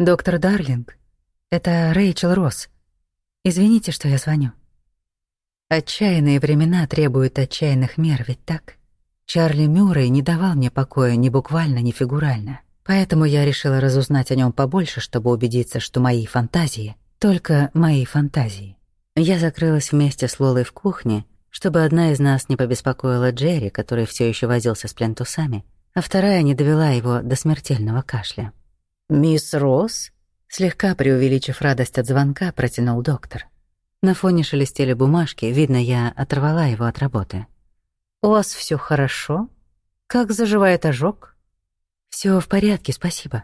«Доктор Дарлинг, это Рэйчел Росс. Извините, что я звоню. Отчаянные времена требуют отчаянных мер, ведь так? Чарли Мюррей не давал мне покоя ни буквально, ни фигурально. Поэтому я решила разузнать о нем побольше, чтобы убедиться, что мои фантазии — только мои фантазии. Я закрылась вместе с Лолой в кухне, чтобы одна из нас не побеспокоила Джерри, который все еще возился с плентусами, а вторая не довела его до смертельного кашля. «Мисс Росс?» Слегка преувеличив радость от звонка, протянул доктор. На фоне шелестели бумажки, видно, я оторвала его от работы. «У вас все хорошо? Как заживает ожог?» Все в порядке, спасибо.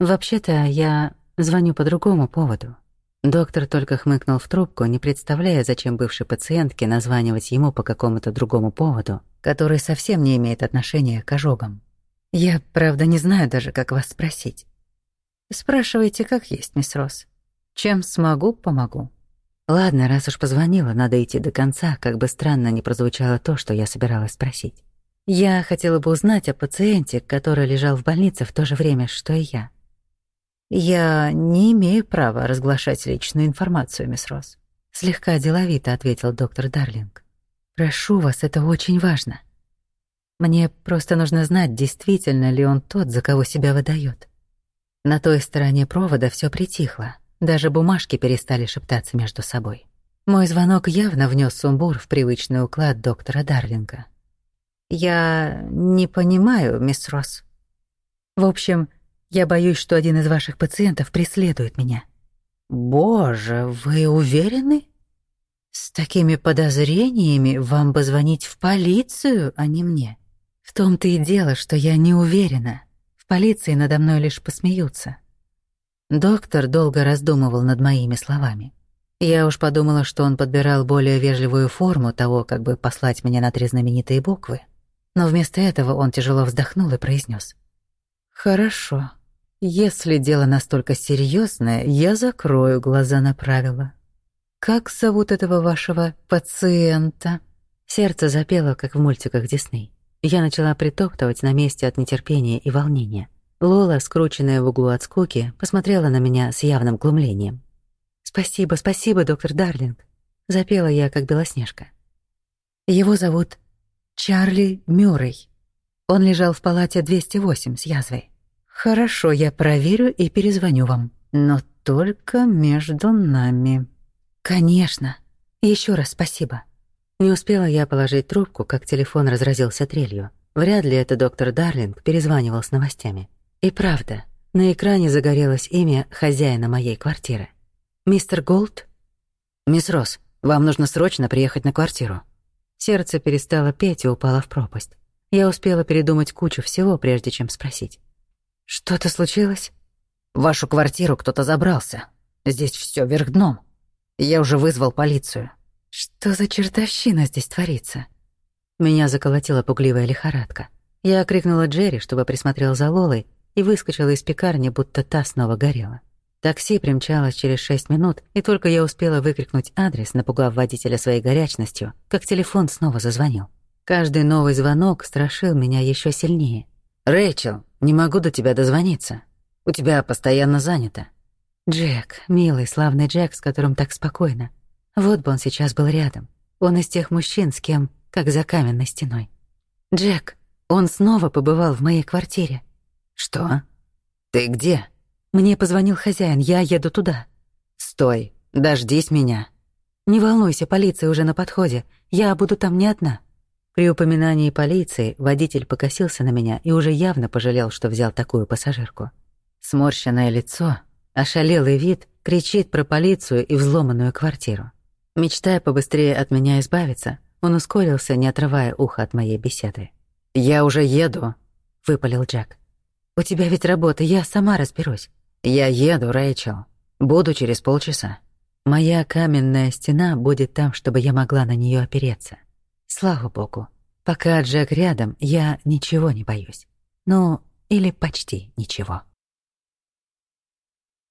Вообще-то я звоню по другому поводу». Доктор только хмыкнул в трубку, не представляя, зачем бывшей пациентке названивать ему по какому-то другому поводу, который совсем не имеет отношения к ожогам. «Я, правда, не знаю даже, как вас спросить. Спрашивайте, как есть, мисс Росс. Чем смогу, помогу. Ладно, раз уж позвонила, надо идти до конца, как бы странно ни прозвучало то, что я собиралась спросить. Я хотела бы узнать о пациенте, который лежал в больнице в то же время, что и я. Я не имею права разглашать личную информацию, мисс Росс. Слегка деловито ответил доктор Дарлинг. Прошу вас, это очень важно. Мне просто нужно знать, действительно ли он тот, за кого себя выдает. На той стороне провода все притихло, даже бумажки перестали шептаться между собой. Мой звонок явно внес сумбур в привычный уклад доктора Дарлинга. «Я не понимаю, мисс Росс. В общем, я боюсь, что один из ваших пациентов преследует меня». «Боже, вы уверены?» «С такими подозрениями вам бы звонить в полицию, а не мне. В том-то и дело, что я не уверена полиции надо мной лишь посмеются. Доктор долго раздумывал над моими словами. Я уж подумала, что он подбирал более вежливую форму того, как бы послать меня на три знаменитые буквы. Но вместо этого он тяжело вздохнул и произнес: «Хорошо. Если дело настолько серьезное, я закрою глаза на правила. Как зовут этого вашего пациента?» Сердце запело, как в мультиках Дисней. Я начала притоптывать на месте от нетерпения и волнения. Лола, скрученная в углу от скуки, посмотрела на меня с явным глумлением. «Спасибо, спасибо, доктор Дарлинг», — запела я, как Белоснежка. Его зовут Чарли Мюррей. Он лежал в палате 208 с язвой. «Хорошо, я проверю и перезвоню вам. Но только между нами». «Конечно. Еще раз спасибо». Не успела я положить трубку, как телефон разразился трелью. Вряд ли это доктор Дарлинг перезванивал с новостями. И правда, на экране загорелось имя хозяина моей квартиры. «Мистер Голд?» «Мисс Росс, вам нужно срочно приехать на квартиру». Сердце перестало петь и упало в пропасть. Я успела передумать кучу всего, прежде чем спросить. «Что-то случилось?» «В вашу квартиру кто-то забрался. Здесь все вверх дном. Я уже вызвал полицию». Что за чертовщина здесь творится? Меня заколотила пугливая лихорадка. Я окрикнула Джерри, чтобы присмотрел за Лолой, и выскочила из пекарни, будто та снова горела. Такси примчалось через шесть минут, и только я успела выкрикнуть адрес, напугав водителя своей горячностью, как телефон снова зазвонил. Каждый новый звонок страшил меня еще сильнее. «Рэйчел, не могу до тебя дозвониться. У тебя постоянно занято». Джек, милый, славный Джек, с которым так спокойно. Вот бы он сейчас был рядом. Он из тех мужчин, с кем, как за каменной стеной. Джек, он снова побывал в моей квартире. Что? Ты где? Мне позвонил хозяин, я еду туда. Стой, дождись меня. Не волнуйся, полиция уже на подходе. Я буду там не одна. При упоминании полиции водитель покосился на меня и уже явно пожалел, что взял такую пассажирку. Сморщенное лицо, ошалелый вид, кричит про полицию и взломанную квартиру. Мечтая побыстрее от меня избавиться, он ускорился, не отрывая уха от моей беседы. «Я уже еду», — выпалил Джек. «У тебя ведь работа, я сама разберусь». «Я еду, Рэйчел. Буду через полчаса. Моя каменная стена будет там, чтобы я могла на нее опереться. Слава богу. Пока Джек рядом, я ничего не боюсь. Ну, или почти ничего».